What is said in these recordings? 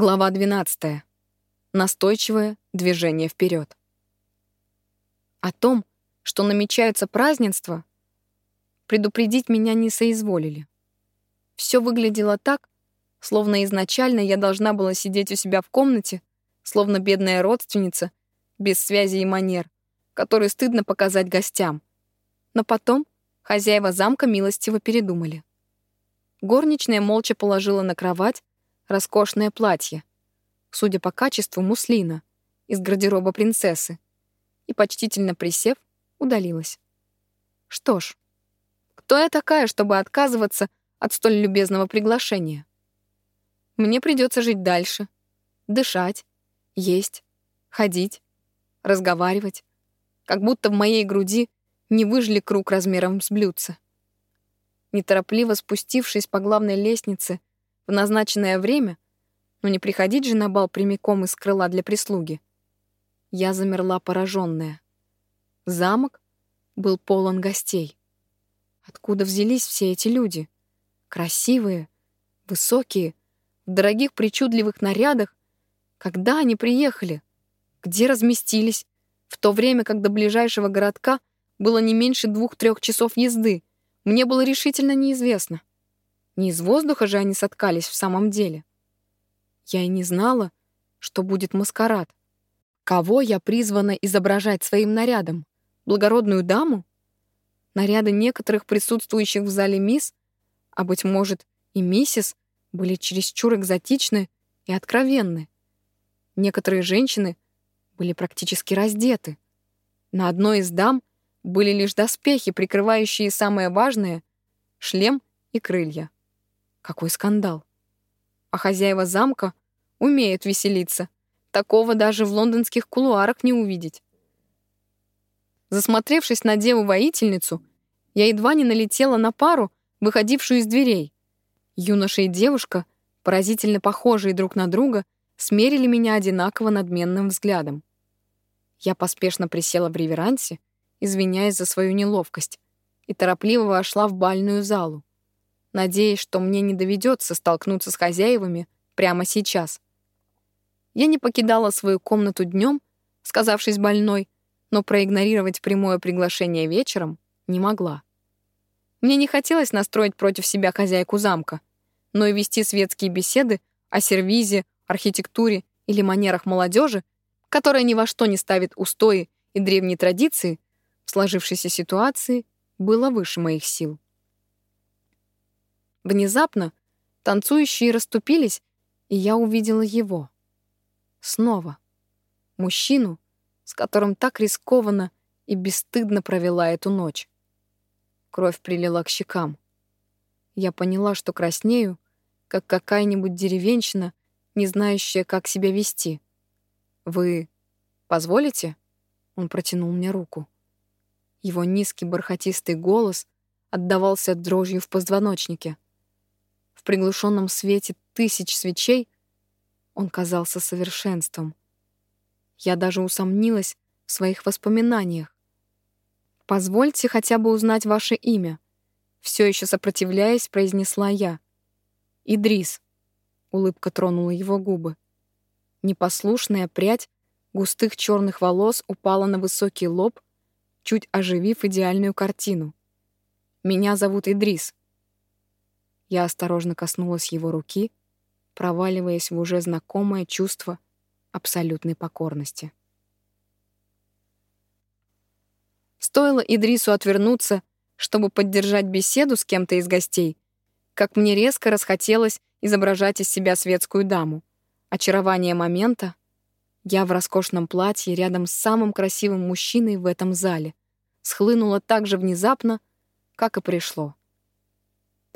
Глава 12. Настойчивое движение вперед. О том, что намечается празднество, предупредить меня не соизволили. Все выглядело так, словно изначально я должна была сидеть у себя в комнате, словно бедная родственница, без связи и манер, которую стыдно показать гостям. Но потом хозяева замка милостиво передумали. Горничная молча положила на кровать роскошное платье, судя по качеству муслина, из гардероба принцессы, и, почтительно присев, удалилась. Что ж, кто я такая, чтобы отказываться от столь любезного приглашения? Мне придется жить дальше, дышать, есть, ходить, разговаривать, как будто в моей груди не выжили круг размером с блюдце. Неторопливо спустившись по главной лестнице в назначенное время, но не приходить же на бал прямиком из крыла для прислуги. Я замерла пораженная. Замок был полон гостей. Откуда взялись все эти люди? Красивые, высокие, в дорогих причудливых нарядах. Когда они приехали? Где разместились? В то время, как до ближайшего городка было не меньше двух-трех часов езды, мне было решительно неизвестно. Не из воздуха же они соткались в самом деле. Я и не знала, что будет маскарад. Кого я призвана изображать своим нарядом? Благородную даму? Наряды некоторых присутствующих в зале мисс, а, быть может, и миссис, были чересчур экзотичны и откровенны. Некоторые женщины были практически раздеты. На одной из дам были лишь доспехи, прикрывающие самое важное — шлем и крылья. Какой скандал. А хозяева замка умеют веселиться. Такого даже в лондонских кулуарах не увидеть. Засмотревшись на деву-воительницу, я едва не налетела на пару, выходившую из дверей. Юноша и девушка, поразительно похожие друг на друга, смерили меня одинаково надменным взглядом. Я поспешно присела в реверансе, извиняясь за свою неловкость, и торопливо вошла в бальную залу надеясь, что мне не доведется столкнуться с хозяевами прямо сейчас. Я не покидала свою комнату днем, сказавшись больной, но проигнорировать прямое приглашение вечером не могла. Мне не хотелось настроить против себя хозяйку замка, но и вести светские беседы о сервизе, архитектуре или манерах молодежи, которая ни во что не ставит устои и древние традиции, в сложившейся ситуации было выше моих сил. Внезапно танцующие расступились, и я увидела его. Снова. Мужчину, с которым так рискованно и бесстыдно провела эту ночь. Кровь прилила к щекам. Я поняла, что краснею, как какая-нибудь деревенщина, не знающая, как себя вести. «Вы позволите?» Он протянул мне руку. Его низкий бархатистый голос отдавался дрожью в позвоночнике в приглушенном свете тысяч свечей, он казался совершенством. Я даже усомнилась в своих воспоминаниях. «Позвольте хотя бы узнать ваше имя», — все еще сопротивляясь, произнесла я. «Идрис», — улыбка тронула его губы. Непослушная прядь густых черных волос упала на высокий лоб, чуть оживив идеальную картину. «Меня зовут Идрис», я осторожно коснулась его руки, проваливаясь в уже знакомое чувство абсолютной покорности. Стоило Идрису отвернуться, чтобы поддержать беседу с кем-то из гостей, как мне резко расхотелось изображать из себя светскую даму. Очарование момента — я в роскошном платье рядом с самым красивым мужчиной в этом зале — схлынуло так же внезапно, как и пришло.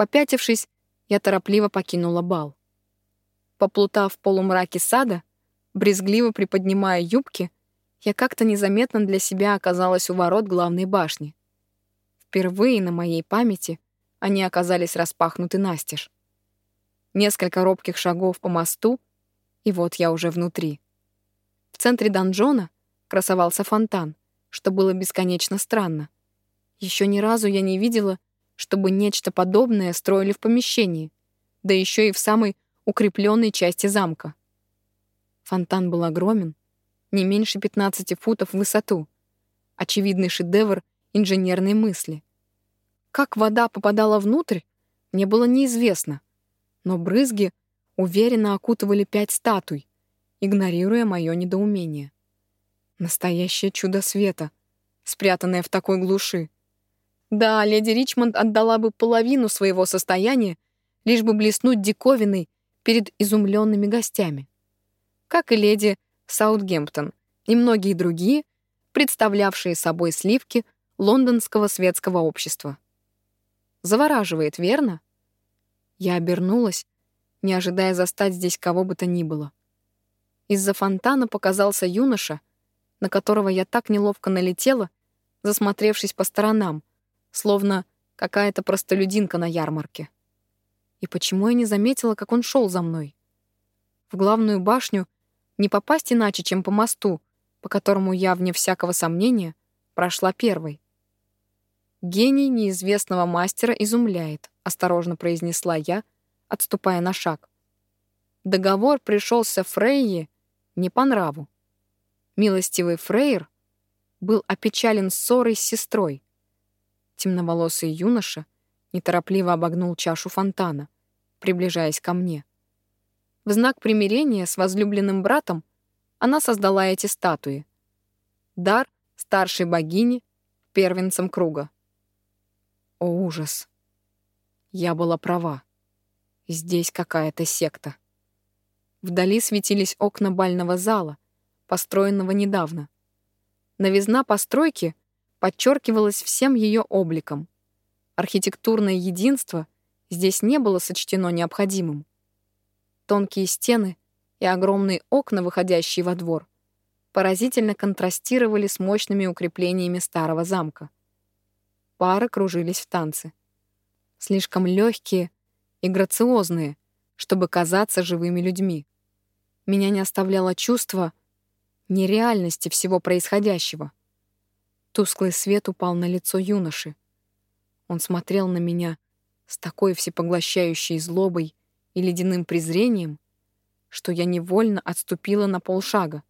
Попятившись, я торопливо покинула бал. Поплутав в полумраке сада, брезгливо приподнимая юбки, я как-то незаметно для себя оказалась у ворот главной башни. Впервые на моей памяти они оказались распахнуты настежь. Несколько робких шагов по мосту, и вот я уже внутри. В центре донжона красовался фонтан, что было бесконечно странно. Еще ни разу я не видела чтобы нечто подобное строили в помещении, да еще и в самой укрепленной части замка. Фонтан был огромен, не меньше 15 футов в высоту. Очевидный шедевр инженерной мысли. Как вода попадала внутрь, мне было неизвестно, но брызги уверенно окутывали пять статуй, игнорируя мое недоумение. Настоящее чудо света, спрятанное в такой глуши. Да, леди Ричмонд отдала бы половину своего состояния, лишь бы блеснуть диковиной перед изумленными гостями. Как и леди Саутгемптон и многие другие, представлявшие собой сливки лондонского светского общества. Завораживает, верно? Я обернулась, не ожидая застать здесь кого бы то ни было. Из-за фонтана показался юноша, на которого я так неловко налетела, засмотревшись по сторонам, словно какая-то простолюдинка на ярмарке. И почему я не заметила, как он шел за мной? В главную башню не попасть иначе, чем по мосту, по которому я, вне всякого сомнения, прошла первой. «Гений неизвестного мастера изумляет», — осторожно произнесла я, отступая на шаг. Договор пришелся Фрейе не по нраву. Милостивый Фрейр был опечален ссорой с сестрой, Темноволосый юноша неторопливо обогнул чашу фонтана, приближаясь ко мне. В знак примирения с возлюбленным братом она создала эти статуи. Дар старшей богини первенцем круга. О, ужас! Я была права. Здесь какая-то секта. Вдали светились окна бального зала, построенного недавно. Новизна постройки подчеркивалось всем ее обликом. Архитектурное единство здесь не было сочтено необходимым. Тонкие стены и огромные окна, выходящие во двор, поразительно контрастировали с мощными укреплениями старого замка. Пары кружились в танце. Слишком легкие и грациозные, чтобы казаться живыми людьми. Меня не оставляло чувство нереальности всего происходящего — Тусклый свет упал на лицо юноши. Он смотрел на меня с такой всепоглощающей злобой и ледяным презрением, что я невольно отступила на полшага.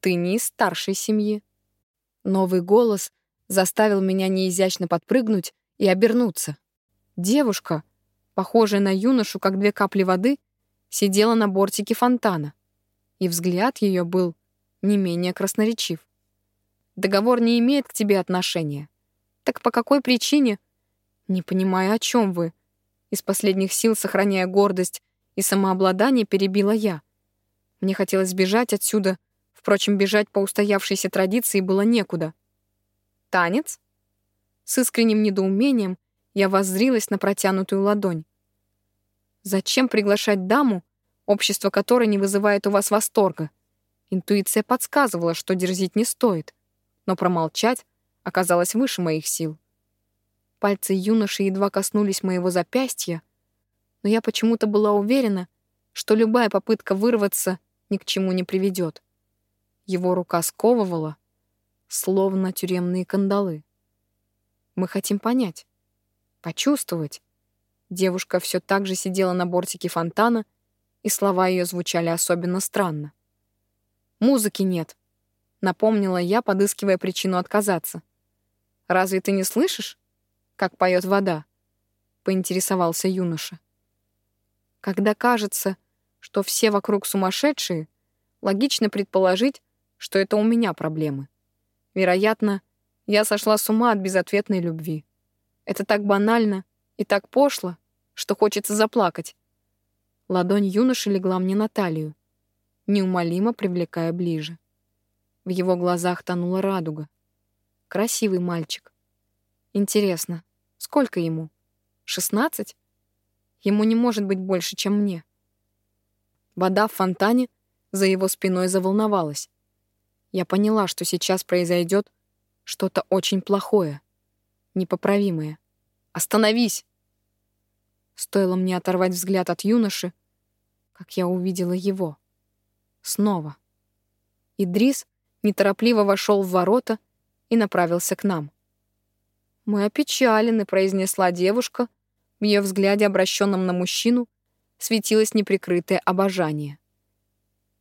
«Ты не из старшей семьи». Новый голос заставил меня неизящно подпрыгнуть и обернуться. Девушка, похожая на юношу, как две капли воды, сидела на бортике фонтана, и взгляд ее был не менее красноречив. Договор не имеет к тебе отношения. Так по какой причине? Не понимаю, о чем вы. Из последних сил, сохраняя гордость и самообладание, перебила я. Мне хотелось бежать отсюда, впрочем, бежать по устоявшейся традиции было некуда. Танец? С искренним недоумением я воззрилась на протянутую ладонь. Зачем приглашать даму, общество которой не вызывает у вас восторга? Интуиция подсказывала, что дерзить не стоит но промолчать оказалось выше моих сил. Пальцы юноши едва коснулись моего запястья, но я почему-то была уверена, что любая попытка вырваться ни к чему не приведет. Его рука сковывала, словно тюремные кандалы. Мы хотим понять, почувствовать. Девушка все так же сидела на бортике фонтана, и слова ее звучали особенно странно. Музыки нет, Напомнила я, подыскивая причину отказаться. «Разве ты не слышишь, как поет вода?» — поинтересовался юноша. «Когда кажется, что все вокруг сумасшедшие, логично предположить, что это у меня проблемы. Вероятно, я сошла с ума от безответной любви. Это так банально и так пошло, что хочется заплакать. Ладонь юноши легла мне на талию, неумолимо привлекая ближе. В его глазах тонула радуга. Красивый мальчик. Интересно, сколько ему? Шестнадцать? Ему не может быть больше, чем мне. Вода в фонтане за его спиной заволновалась. Я поняла, что сейчас произойдет что-то очень плохое, непоправимое. «Остановись!» Стоило мне оторвать взгляд от юноши, как я увидела его. Снова. Идрис неторопливо вошел в ворота и направился к нам. «Мы опечалены», — произнесла девушка. В ее взгляде, обращенном на мужчину, светилось неприкрытое обожание.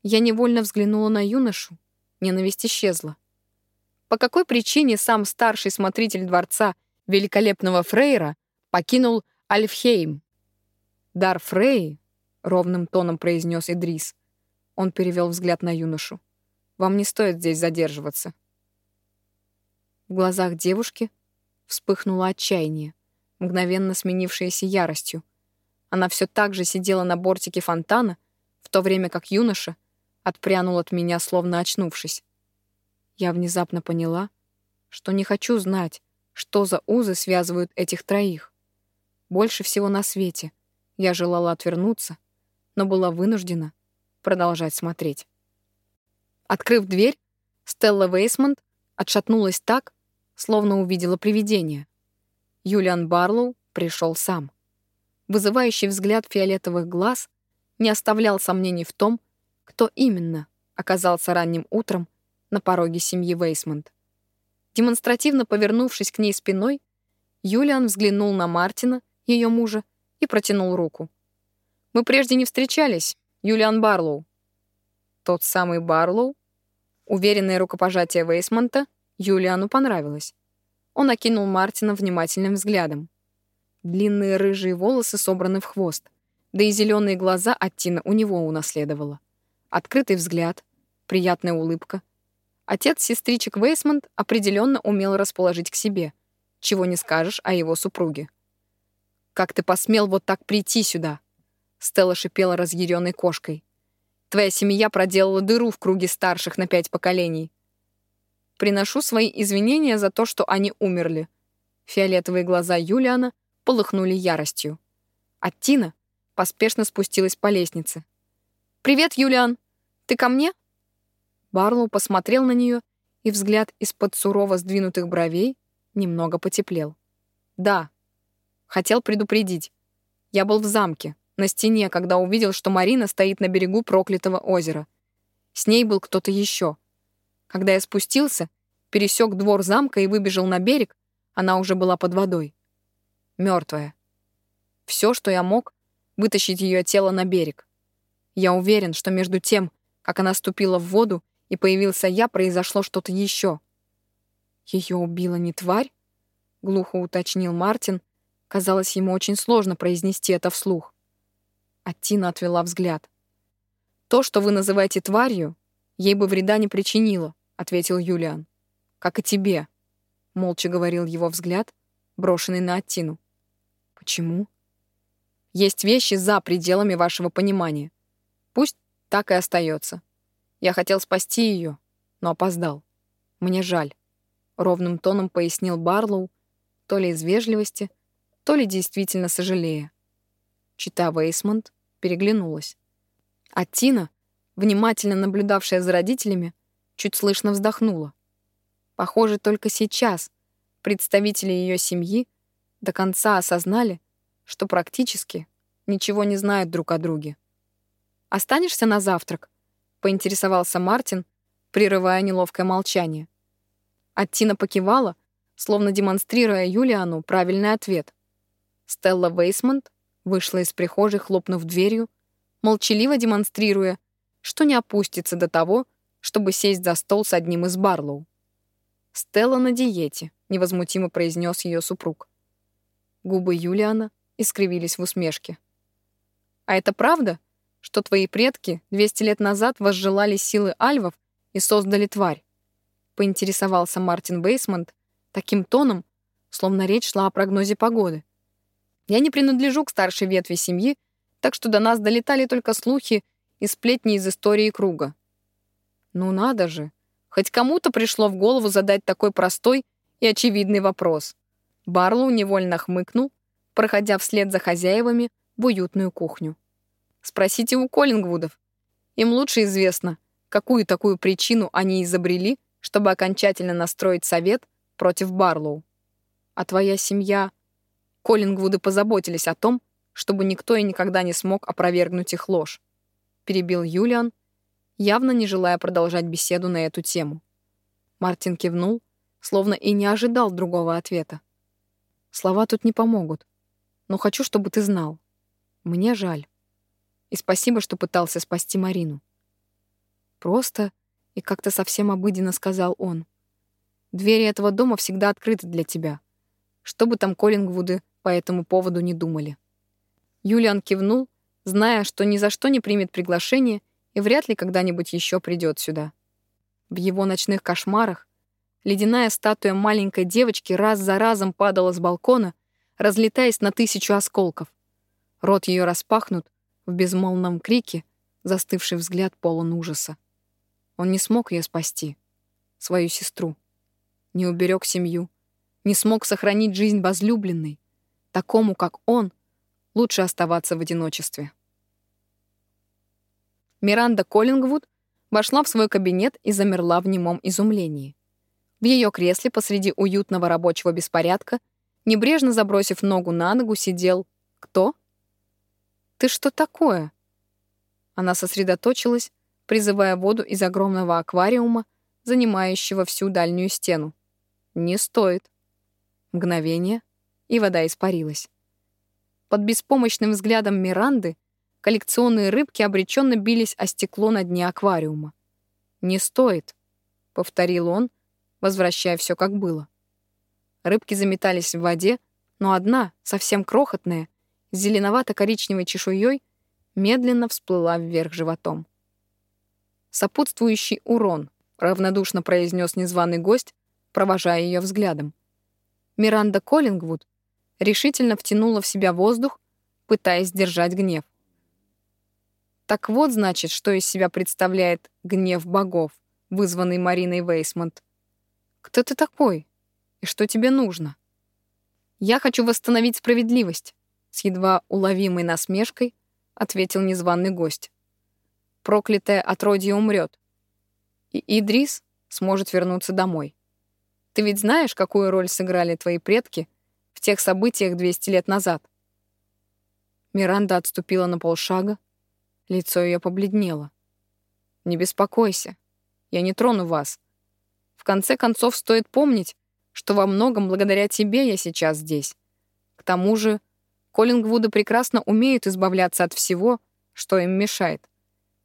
Я невольно взглянула на юношу, ненависть исчезла. По какой причине сам старший смотритель дворца великолепного Фрейра покинул Альфхейм? «Дар Фрей», — ровным тоном произнес Идрис. Он перевел взгляд на юношу. «Вам не стоит здесь задерживаться». В глазах девушки вспыхнуло отчаяние, мгновенно сменившееся яростью. Она все так же сидела на бортике фонтана, в то время как юноша отпрянул от меня, словно очнувшись. Я внезапно поняла, что не хочу знать, что за узы связывают этих троих. Больше всего на свете я желала отвернуться, но была вынуждена продолжать смотреть. Открыв дверь, Стелла Вейсмонт отшатнулась так, словно увидела привидение. Юлиан Барлоу пришел сам. Вызывающий взгляд фиолетовых глаз не оставлял сомнений в том, кто именно оказался ранним утром на пороге семьи Вейсмонт. Демонстративно повернувшись к ней спиной, Юлиан взглянул на Мартина, ее мужа, и протянул руку. «Мы прежде не встречались, Юлиан Барлоу». Тот самый Барлоу? Уверенное рукопожатие Вейсмонта Юлиану понравилось. Он окинул Мартина внимательным взглядом. Длинные рыжие волосы собраны в хвост, да и зеленые глаза от Тина у него унаследовала. Открытый взгляд, приятная улыбка, Отец сестричек Вейсмонт определенно умел расположить к себе, чего не скажешь о его супруге. «Как ты посмел вот так прийти сюда?» Стелла шипела разъяренной кошкой. «Твоя семья проделала дыру в круге старших на пять поколений. Приношу свои извинения за то, что они умерли». Фиолетовые глаза Юлиана полыхнули яростью. А Тина поспешно спустилась по лестнице. «Привет, Юлиан! Ты ко мне?» Барлоу посмотрел на нее, и взгляд из-под сурово сдвинутых бровей немного потеплел. «Да. Хотел предупредить. Я был в замке, на стене, когда увидел, что Марина стоит на берегу проклятого озера. С ней был кто-то еще. Когда я спустился, пересек двор замка и выбежал на берег, она уже была под водой. Мертвая. Все, что я мог, вытащить ее тело на берег. Я уверен, что между тем, как она ступила в воду и появился я, произошло что-то еще. Ее убила не тварь? Глухо уточнил Мартин. Казалось, ему очень сложно произнести это вслух. А Тина отвела взгляд. «То, что вы называете тварью, ей бы вреда не причинило», — ответил Юлиан. «Как и тебе», — молча говорил его взгляд, брошенный на Аттину. «Почему?» «Есть вещи за пределами вашего понимания. Пусть так и остается. Я хотел спасти ее, но опоздал. Мне жаль. Ровным тоном пояснил Барлоу, то ли из вежливости, то ли действительно сожалея. Чита Вейсмонт переглянулась. А Тина, внимательно наблюдавшая за родителями, чуть слышно вздохнула. Похоже, только сейчас представители ее семьи до конца осознали, что практически ничего не знают друг о друге. «Останешься на завтрак?» — поинтересовался Мартин, прерывая неловкое молчание. Аттина покивала, словно демонстрируя Юлиану правильный ответ. Стелла Вейсмонт вышла из прихожей, хлопнув дверью, молчаливо демонстрируя, что не опустится до того, чтобы сесть за стол с одним из Барлоу. «Стелла на диете», — невозмутимо произнес ее супруг. Губы Юлиана искривились в усмешке. «А это правда, что твои предки 200 лет назад возжелали силы альвов и создали тварь. Поинтересовался Мартин Бейсмонт таким тоном, словно речь шла о прогнозе погоды. Я не принадлежу к старшей ветви семьи, так что до нас долетали только слухи и сплетни из истории круга. Ну надо же, хоть кому-то пришло в голову задать такой простой и очевидный вопрос. Барлоу невольно хмыкнул, проходя вслед за хозяевами в уютную кухню. Спросите у Коллингвудов. Им лучше известно, какую такую причину они изобрели, чтобы окончательно настроить совет против Барлоу. А твоя семья... Коллингвуды позаботились о том, чтобы никто и никогда не смог опровергнуть их ложь. Перебил Юлиан, явно не желая продолжать беседу на эту тему. Мартин кивнул, словно и не ожидал другого ответа. Слова тут не помогут, но хочу, чтобы ты знал. Мне жаль. И спасибо, что пытался спасти Марину. Просто и как-то совсем обыденно сказал он. Двери этого дома всегда открыты для тебя. Что бы там Коллингвуды по этому поводу не думали. Юлиан кивнул, зная, что ни за что не примет приглашение и вряд ли когда-нибудь еще придет сюда. В его ночных кошмарах ледяная статуя маленькой девочки раз за разом падала с балкона, разлетаясь на тысячу осколков. Рот ее распахнут в безмолвном крике, застывший взгляд полон ужаса. Он не смог ее спасти, свою сестру, не уберег семью, не смог сохранить жизнь возлюбленной. Такому, как он, лучше оставаться в одиночестве. Миранда Коллингвуд вошла в свой кабинет и замерла в немом изумлении. В ее кресле посреди уютного рабочего беспорядка, небрежно забросив ногу на ногу, сидел кто? «Ты что такое?» Она сосредоточилась, призывая воду из огромного аквариума, занимающего всю дальнюю стену. «Не стоит». Мгновение, и вода испарилась. Под беспомощным взглядом Миранды коллекционные рыбки обреченно бились о стекло на дне аквариума. «Не стоит», — повторил он, возвращая все как было. Рыбки заметались в воде, но одна, совсем крохотная, с зеленовато-коричневой чешуей, медленно всплыла вверх животом. «Сопутствующий урон», — равнодушно произнес незваный гость, провожая ее взглядом. Миранда Коллингвуд решительно втянула в себя воздух, пытаясь сдержать гнев. Так вот, значит, что из себя представляет гнев богов, вызванный Мариной Вейсмонт. Кто ты такой? И что тебе нужно? Я хочу восстановить справедливость, с едва уловимой насмешкой ответил незваный гость. Проклятое отродье умрет, и Идрис сможет вернуться домой. Ты ведь знаешь, какую роль сыграли твои предки в тех событиях 200 лет назад?» Миранда отступила на полшага, лицо ее побледнело. «Не беспокойся, я не трону вас. В конце концов, стоит помнить, что во многом благодаря тебе я сейчас здесь. К тому же, Коллингвуды прекрасно умеют избавляться от всего, что им мешает.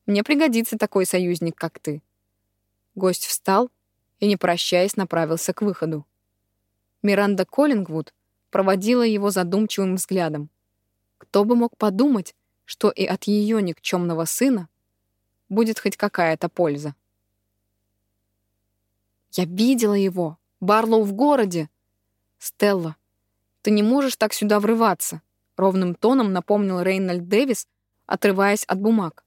Мне пригодится такой союзник, как ты». Гость встал и, не прощаясь, направился к выходу. Миранда Коллингвуд проводила его задумчивым взглядом. Кто бы мог подумать, что и от ее никчемного сына будет хоть какая-то польза. «Я видела его! Барлоу в городе!» «Стелла, ты не можешь так сюда врываться!» Ровным тоном напомнил Рейнольд Дэвис, отрываясь от бумаг.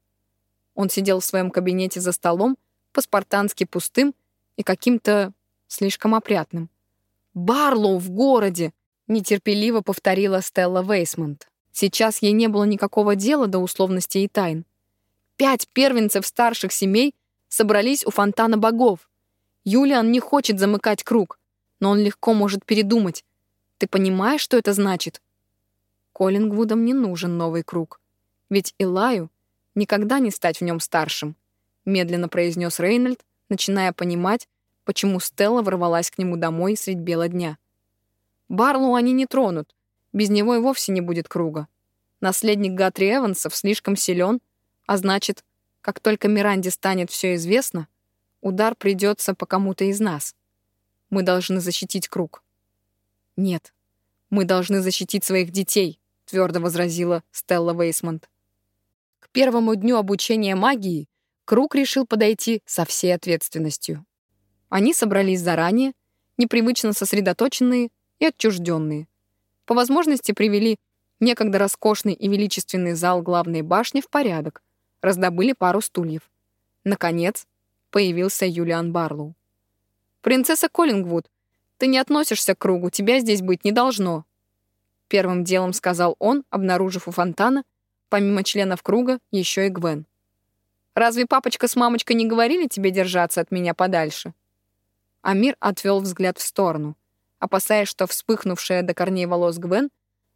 Он сидел в своем кабинете за столом, по-спартански пустым и каким-то слишком опрятным. «Барлоу в городе!» — нетерпеливо повторила Стелла Вейсмонт. Сейчас ей не было никакого дела до условностей и тайн. Пять первенцев старших семей собрались у фонтана богов. Юлиан не хочет замыкать круг, но он легко может передумать. Ты понимаешь, что это значит? Коллингвудам не нужен новый круг. Ведь Илаю никогда не стать в нем старшим, медленно произнес Рейнольд, начиная понимать, почему Стелла ворвалась к нему домой средь бела дня. Барлоу они не тронут, без него и вовсе не будет круга. Наследник Гатри Эвансов слишком силен, а значит, как только Миранде станет все известно, удар придется по кому-то из нас. Мы должны защитить круг. Нет, мы должны защитить своих детей, твердо возразила Стелла Вейсмонт. К первому дню обучения магии Круг решил подойти со всей ответственностью. Они собрались заранее, непривычно сосредоточенные и отчужденные. По возможности привели некогда роскошный и величественный зал главной башни в порядок, раздобыли пару стульев. Наконец, появился Юлиан Барлоу. «Принцесса Коллингвуд, ты не относишься к кругу, тебя здесь быть не должно», первым делом сказал он, обнаружив у фонтана, помимо членов круга, еще и Гвен. Разве папочка с мамочкой не говорили тебе держаться от меня подальше?» Амир отвел взгляд в сторону, опасаясь, что вспыхнувшая до корней волос Гвен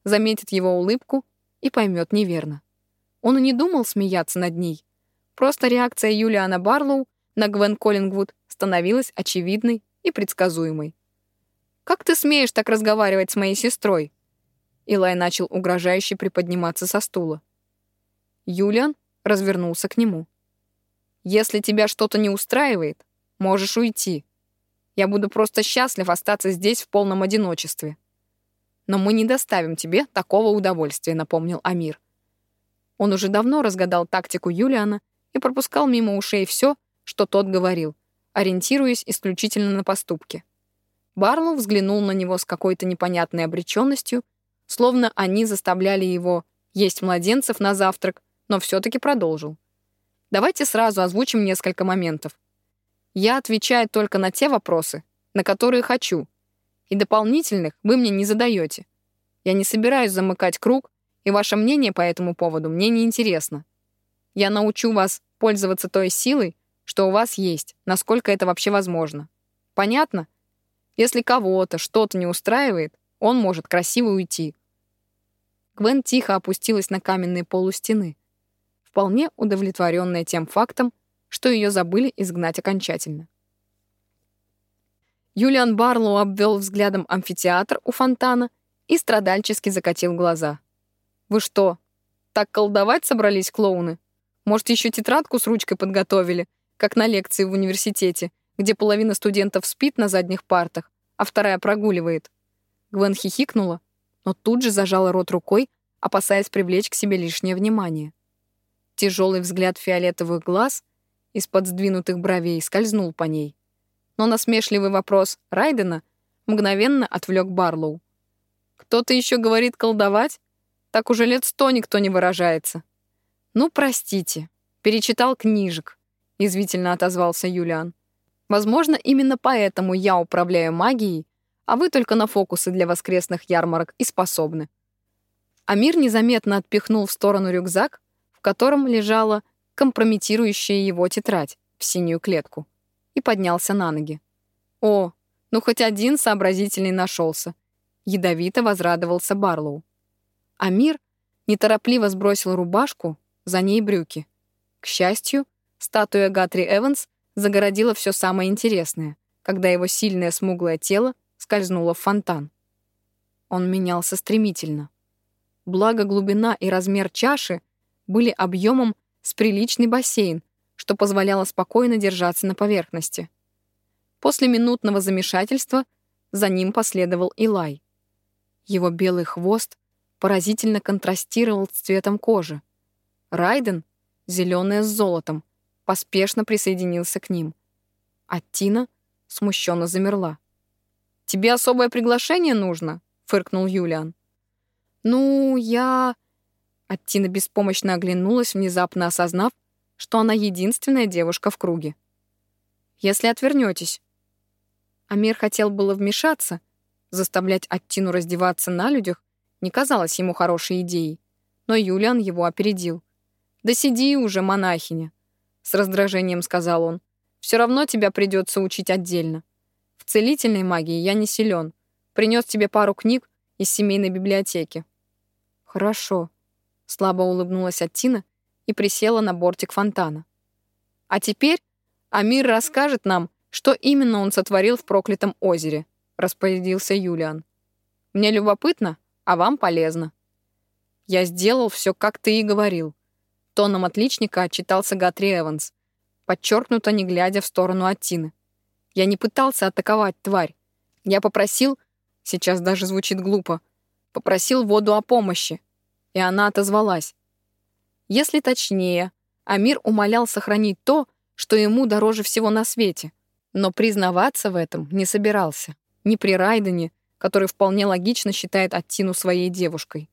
заметит его улыбку и поймет неверно. Он и не думал смеяться над ней. Просто реакция Юлиана Барлоу на Гвен Коллингвуд становилась очевидной и предсказуемой. «Как ты смеешь так разговаривать с моей сестрой?» Илай начал угрожающе приподниматься со стула. Юлиан развернулся к нему. Если тебя что-то не устраивает, можешь уйти. Я буду просто счастлив остаться здесь в полном одиночестве. Но мы не доставим тебе такого удовольствия, напомнил Амир. Он уже давно разгадал тактику Юлиана и пропускал мимо ушей все, что тот говорил, ориентируясь исключительно на поступки. Барлоу взглянул на него с какой-то непонятной обреченностью, словно они заставляли его есть младенцев на завтрак, но все-таки продолжил. Давайте сразу озвучим несколько моментов. Я отвечаю только на те вопросы, на которые хочу, и дополнительных вы мне не задаете. Я не собираюсь замыкать круг, и ваше мнение по этому поводу мне не интересно. Я научу вас пользоваться той силой, что у вас есть, насколько это вообще возможно. Понятно? Если кого-то что-то не устраивает, он может красиво уйти. Гвен тихо опустилась на каменный пол у стены, вполне удовлетворенная тем фактом, что ее забыли изгнать окончательно. Юлиан Барлоу обвел взглядом амфитеатр у фонтана и страдальчески закатил глаза. «Вы что, так колдовать собрались клоуны? Может, еще тетрадку с ручкой подготовили, как на лекции в университете, где половина студентов спит на задних партах, а вторая прогуливает?» Гвен хихикнула, но тут же зажала рот рукой, опасаясь привлечь к себе лишнее внимание. Тяжелый взгляд фиолетовых глаз из-под сдвинутых бровей скользнул по ней. Но насмешливый вопрос Райдена мгновенно отвлек Барлоу. «Кто-то еще говорит колдовать? Так уже лет сто никто не выражается». «Ну, простите, перечитал книжек», — извительно отозвался Юлиан. «Возможно, именно поэтому я управляю магией а вы только на фокусы для воскресных ярмарок и способны». Амир незаметно отпихнул в сторону рюкзак, в котором лежала компрометирующая его тетрадь в синюю клетку, и поднялся на ноги. «О, ну хоть один сообразительный нашелся», — ядовито возрадовался Барлоу. Амир неторопливо сбросил рубашку, за ней брюки. К счастью, статуя Гатри Эванс загородила все самое интересное, когда его сильное смуглое тело скользнула в фонтан. Он менялся стремительно. Благо глубина и размер чаши были объемом с приличный бассейн, что позволяло спокойно держаться на поверхности. После минутного замешательства за ним последовал Илай. Его белый хвост поразительно контрастировал с цветом кожи. Райден, зеленая с золотом, поспешно присоединился к ним. А Тина смущенно замерла. «Тебе особое приглашение нужно?» — фыркнул Юлиан. «Ну, я...» Аттина беспомощно оглянулась, внезапно осознав, что она единственная девушка в круге. «Если отвернетесь...» Амир хотел было вмешаться, заставлять Аттину раздеваться на людях не казалось ему хорошей идеей, но Юлиан его опередил. «Да сиди уже, монахиня», — с раздражением сказал он. «Все равно тебя придется учить отдельно целительной магии я не силен. Принес тебе пару книг из семейной библиотеки». «Хорошо», — слабо улыбнулась Аттина и присела на бортик фонтана. «А теперь Амир расскажет нам, что именно он сотворил в проклятом озере», — распорядился Юлиан. «Мне любопытно, а вам полезно». «Я сделал все, как ты и говорил». Тоном отличника отчитался Гатри Эванс, подчеркнуто не глядя в сторону Аттины. Я не пытался атаковать тварь. Я попросил, сейчас даже звучит глупо, попросил воду о помощи, и она отозвалась. Если точнее, Амир умолял сохранить то, что ему дороже всего на свете, но признаваться в этом не собирался, ни при Райдене, который вполне логично считает Аттину своей девушкой.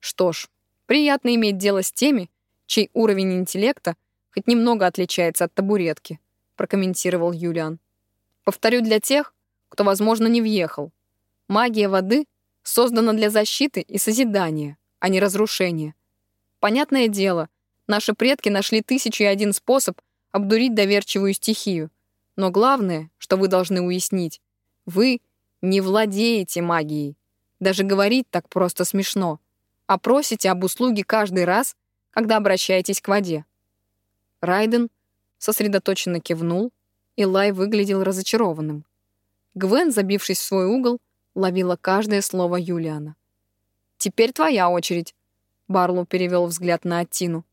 Что ж, приятно иметь дело с теми, чей уровень интеллекта хоть немного отличается от табуретки прокомментировал Юлиан. Повторю для тех, кто, возможно, не въехал. Магия воды создана для защиты и созидания, а не разрушения. Понятное дело, наши предки нашли тысячу и один способ обдурить доверчивую стихию. Но главное, что вы должны уяснить, вы не владеете магией. Даже говорить так просто смешно. А просите об услуге каждый раз, когда обращаетесь к воде. Райден сосредоточенно кивнул, и Лай выглядел разочарованным. Гвен, забившись в свой угол, ловила каждое слово Юлиана. «Теперь твоя очередь», — Барлоу перевел взгляд на Аттину.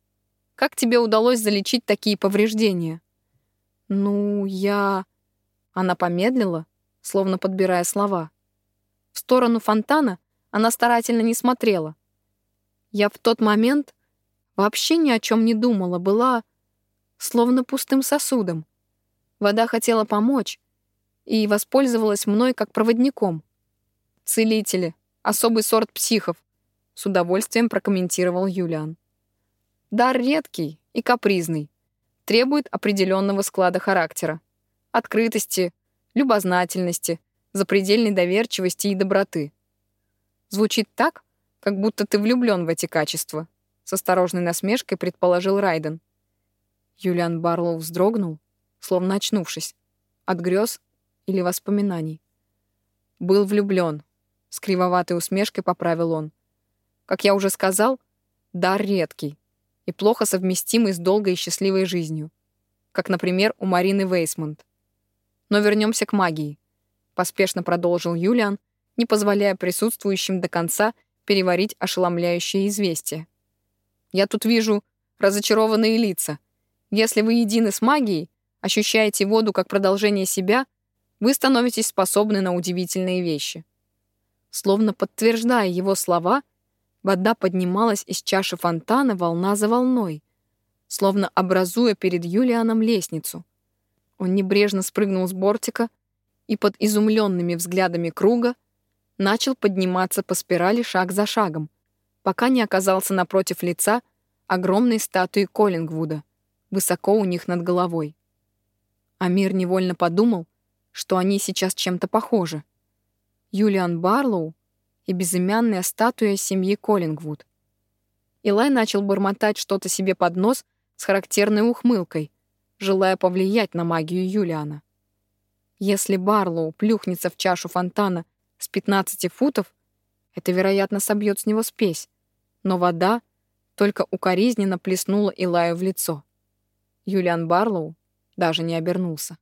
Как тебе удалось залечить такие повреждения?» «Ну, я...» Она помедлила, словно подбирая слова. В сторону фонтана она старательно не смотрела. Я в тот момент вообще ни о чем не думала, была словно пустым сосудом. Вода хотела помочь и воспользовалась мной как проводником. «Целители, особый сорт психов», — с удовольствием прокомментировал Юлиан. «Дар редкий и капризный, требует определенного склада характера, открытости, любознательности, запредельной доверчивости и доброты. Звучит так, как будто ты влюблен в эти качества», — с осторожной насмешкой предположил Райден. Юлиан Барлоу вздрогнул, словно очнувшись, от грез или воспоминаний. «Был влюблен», — с кривоватой усмешкой поправил он. «Как я уже сказал, дар редкий и плохо совместимый с долгой и счастливой жизнью, как, например, у Марины Вейсмонт. Но вернемся к магии», — поспешно продолжил Юлиан, не позволяя присутствующим до конца переварить ошеломляющее известие. «Я тут вижу разочарованные лица. Если вы едины с магией, ощущаете воду как продолжение себя, вы становитесь способны на удивительные вещи». Словно подтверждая его слова, вода поднималась из чаши фонтана волна за волной, словно образуя перед Юлианом лестницу. Он небрежно спрыгнул с бортика и под изумленными взглядами круга начал подниматься по спирали шаг за шагом, пока не оказался напротив лица огромной статуи Коллингвуда, высоко у них над головой. Амир невольно подумал, что они сейчас чем-то похожи. Юлиан Барлоу и безымянная статуя семьи Коллингвуд. Илай начал бормотать что-то себе под нос с характерной ухмылкой, желая повлиять на магию Юлиана. Если Барлоу плюхнется в чашу фонтана с 15 футов, это, вероятно, собьет с него спесь. Но вода только укоризненно плеснула Илаю в лицо. Юлиан Барлоу даже не обернулся.